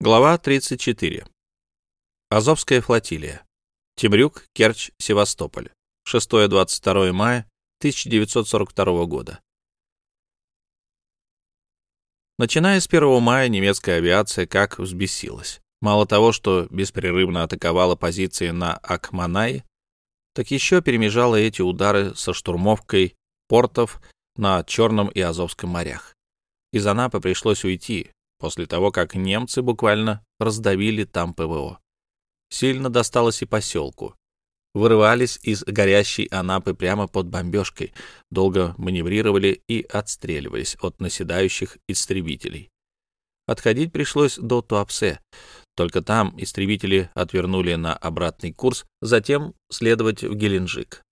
Глава 34. Азовская флотилия. Темрюк, Керчь, Севастополь. 6-22 мая 1942 года. Начиная с 1 мая немецкая авиация как взбесилась. Мало того, что беспрерывно атаковала позиции на Акманай, так еще перемежала эти удары со штурмовкой портов на Черном и Азовском морях. Из Анапы пришлось уйти, после того, как немцы буквально раздавили там ПВО. Сильно досталось и поселку. Вырывались из горящей Анапы прямо под бомбежкой, долго маневрировали и отстреливались от наседающих истребителей. Отходить пришлось до Туапсе, только там истребители отвернули на обратный курс, затем следовать в Геленджик.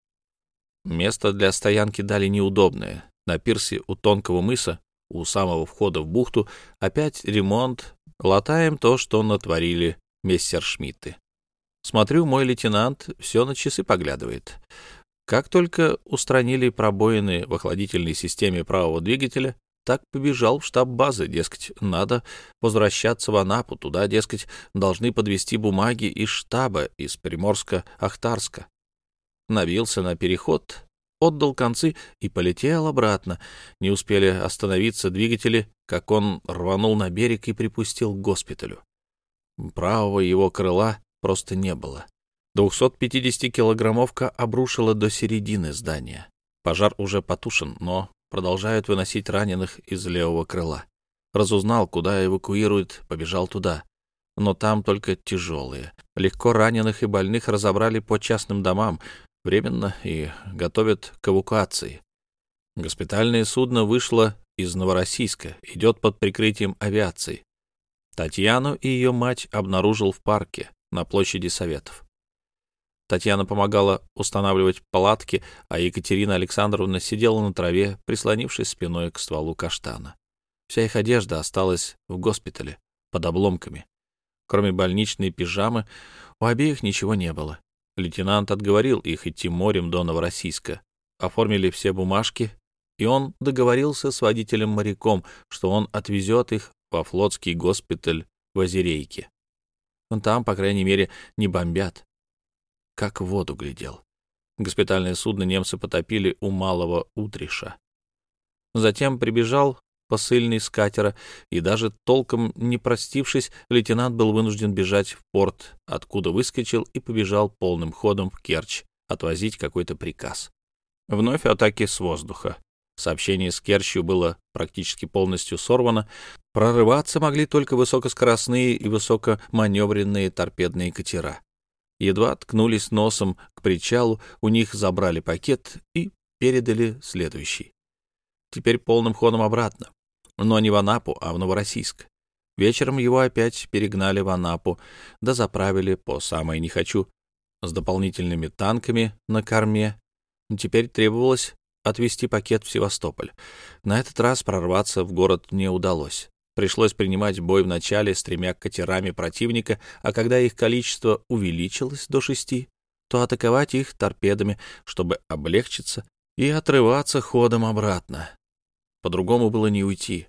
Место для стоянки дали неудобное. На пирсе у тонкого мыса у самого входа в бухту опять ремонт, латаем то, что натворили мессершмитты. Смотрю, мой лейтенант все на часы поглядывает. Как только устранили пробоины в охладительной системе правого двигателя, так побежал в штаб базы, дескать, надо возвращаться в Анапу, туда, дескать, должны подвести бумаги из штаба, из Приморска-Ахтарска. Навился на переход, отдал концы и полетел обратно. Не успели остановиться двигатели, как он рванул на берег и припустил к госпиталю. Правого его крыла просто не было. 250-килограммовка обрушила до середины здания. Пожар уже потушен, но продолжают выносить раненых из левого крыла. Разузнал, куда эвакуируют, побежал туда. Но там только тяжелые. Легко раненых и больных разобрали по частным домам, временно и готовят к эвакуации. Госпитальное судно вышло из Новороссийска, идет под прикрытием авиации. Татьяну и ее мать обнаружил в парке на площади Советов. Татьяна помогала устанавливать палатки, а Екатерина Александровна сидела на траве, прислонившись спиной к стволу каштана. Вся их одежда осталась в госпитале, под обломками. Кроме больничной пижамы, у обеих ничего не было. Лейтенант отговорил их идти морем до Новороссийска. Оформили все бумажки, и он договорился с водителем-моряком, что он отвезет их во флотский госпиталь в Озерейке. Там, по крайней мере, не бомбят. Как в воду глядел. Госпитальное судно немцы потопили у Малого Утриша. Затем прибежал посыльный с катера, и даже толком не простившись, лейтенант был вынужден бежать в порт, откуда выскочил и побежал полным ходом в Керчь отвозить какой-то приказ. Вновь атаки с воздуха. Сообщение с Керчью было практически полностью сорвано. Прорываться могли только высокоскоростные и высокоманевренные торпедные катера. Едва ткнулись носом к причалу, у них забрали пакет и передали следующий. Теперь полным ходом обратно но не в Анапу, а в Новороссийск. Вечером его опять перегнали в Анапу, да заправили по самое не хочу, с дополнительными танками на корме. Теперь требовалось отвезти пакет в Севастополь. На этот раз прорваться в город не удалось. Пришлось принимать бой вначале с тремя катерами противника, а когда их количество увеличилось до шести, то атаковать их торпедами, чтобы облегчиться и отрываться ходом обратно. По-другому было не уйти.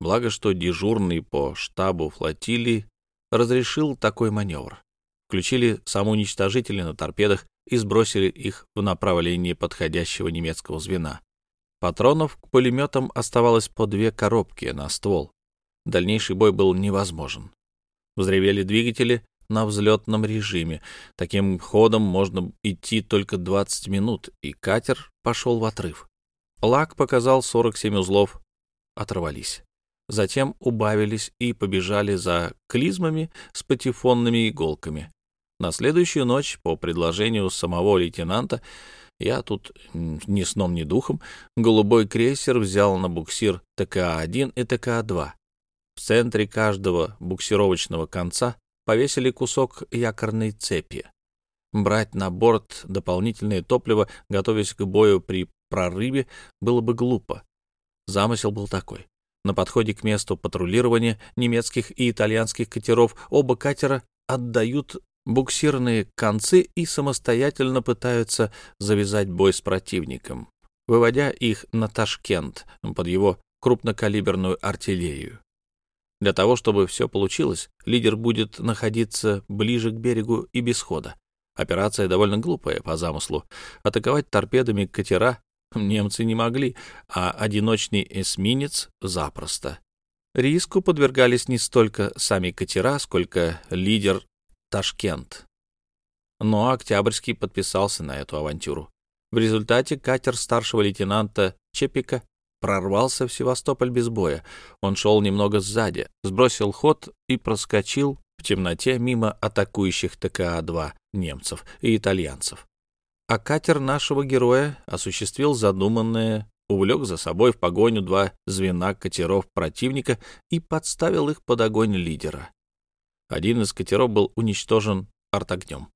Благо, что дежурный по штабу флотилии разрешил такой маневр. Включили самоуничтожители на торпедах и сбросили их в направлении подходящего немецкого звена. Патронов к пулеметам оставалось по две коробки на ствол. Дальнейший бой был невозможен. Взревели двигатели на взлетном режиме. Таким ходом можно идти только 20 минут, и катер пошел в отрыв. Лак показал 47 узлов, оторвались. Затем убавились и побежали за клизмами с патефонными иголками. На следующую ночь, по предложению самого лейтенанта, я тут ни сном, ни духом, голубой крейсер взял на буксир ТКА-1 и ТКА-2. В центре каждого буксировочного конца повесили кусок якорной цепи. Брать на борт дополнительное топливо, готовясь к бою при прорыве было бы глупо. Замысел был такой. На подходе к месту патрулирования немецких и итальянских катеров оба катера отдают буксирные концы и самостоятельно пытаются завязать бой с противником, выводя их на Ташкент под его крупнокалиберную артиллерию. Для того, чтобы все получилось, лидер будет находиться ближе к берегу и без хода. Операция довольно глупая по замыслу. Атаковать торпедами катера немцы не могли, а одиночный эсминец — запросто. Риску подвергались не столько сами катера, сколько лидер Ташкент. Но Октябрьский подписался на эту авантюру. В результате катер старшего лейтенанта Чепика прорвался в Севастополь без боя. Он шел немного сзади, сбросил ход и проскочил в темноте мимо атакующих ТКА-2 немцев и итальянцев. А катер нашего героя осуществил задуманное, увлек за собой в погоню два звена катеров противника и подставил их под огонь лидера. Один из катеров был уничтожен артогнем.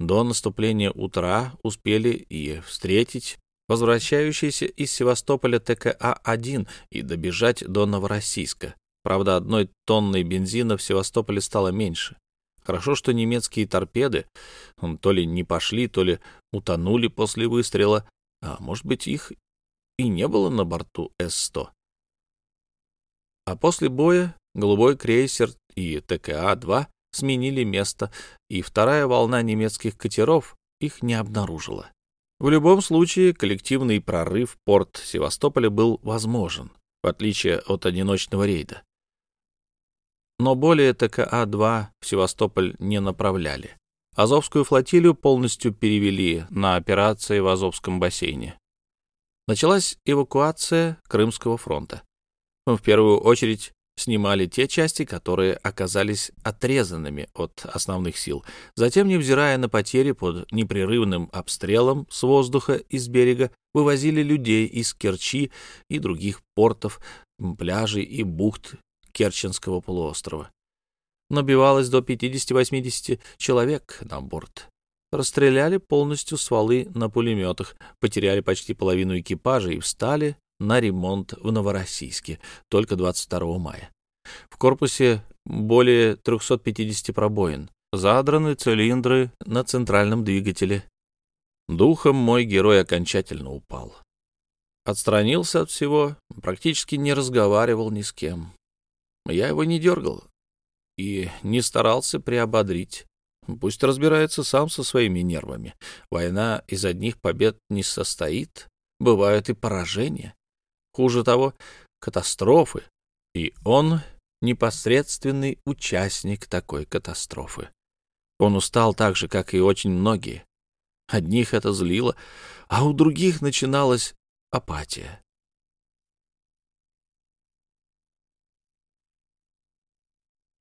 До наступления утра успели и встретить возвращающийся из Севастополя ТКА-1 и добежать до Новороссийска. Правда, одной тонной бензина в Севастополе стало меньше. Хорошо, что немецкие торпеды то ли не пошли, то ли утонули после выстрела, а может быть, их и не было на борту С-100. А после боя голубой крейсер и ТКА-2 сменили место, и вторая волна немецких катеров их не обнаружила. В любом случае, коллективный прорыв порт Севастополя был возможен, в отличие от одиночного рейда. Но более ТКА-2 в Севастополь не направляли. Азовскую флотилию полностью перевели на операции в Азовском бассейне. Началась эвакуация Крымского фронта. В первую очередь снимали те части, которые оказались отрезанными от основных сил. Затем, невзирая на потери под непрерывным обстрелом с воздуха и с берега, вывозили людей из Керчи и других портов, пляжей и бухт Керченского полуострова. Набивалось до 50-80 человек на борт. Расстреляли полностью стволы на пулеметах, потеряли почти половину экипажа и встали на ремонт в Новороссийске только 22 мая. В корпусе более 350 пробоин, задраны цилиндры на центральном двигателе. Духом мой герой окончательно упал. Отстранился от всего, практически не разговаривал ни с кем. Я его не дергал и не старался приободрить. Пусть разбирается сам со своими нервами. Война из одних побед не состоит, бывают и поражения. Хуже того, катастрофы. И он непосредственный участник такой катастрофы. Он устал так же, как и очень многие. Одних это злило, а у других начиналась апатия.